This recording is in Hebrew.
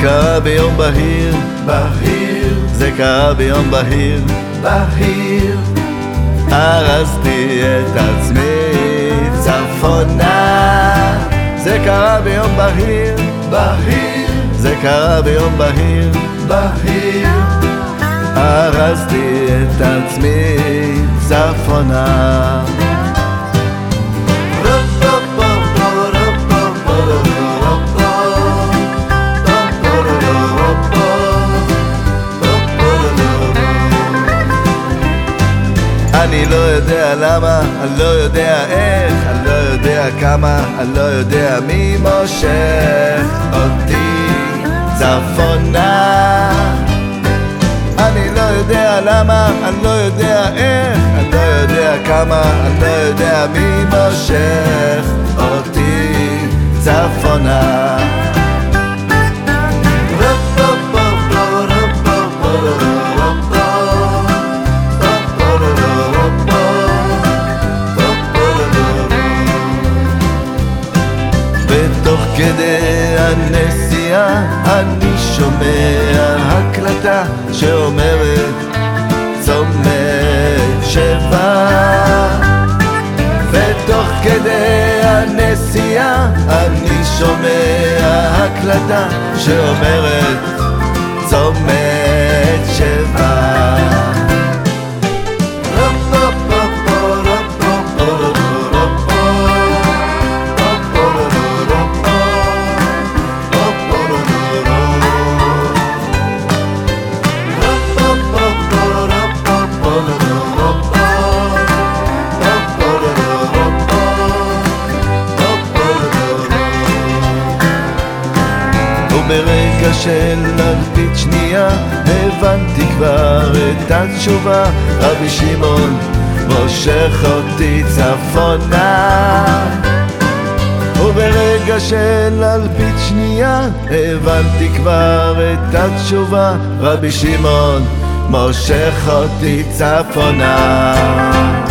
קרה ביום בהיר, בהיר, זה קרה ביום בהיר, בהיר, ארזתי את עצמי. צפונה. זה קרה ביום בהיר, בהיר, זה קרה ביום בהיר, בהיר, ארזתי את עצמי. צפונה. למה, אני לא יודע איך, אני לא יודע כמה, אני לא יודע מי מושך אותי צפונה. אני לא יודע למה, אני לא יודע איך, אני לא יודע כמה, אני לא יודע מי מושך אותי צפונה. כדי הנסיעה אני שומע הקלטה שאומרת צומת שבע ותוך כדי הנסיעה אני שומע הקלטה שאומרת צומת שבע וברגע של אלפית שנייה הבנתי כבר את התשובה. רבי שמעון מושך אותי צפונה. וברגע של אלפית שנייה הבנתי כבר את התשובה. רבי שמעון מושך אותי צפונה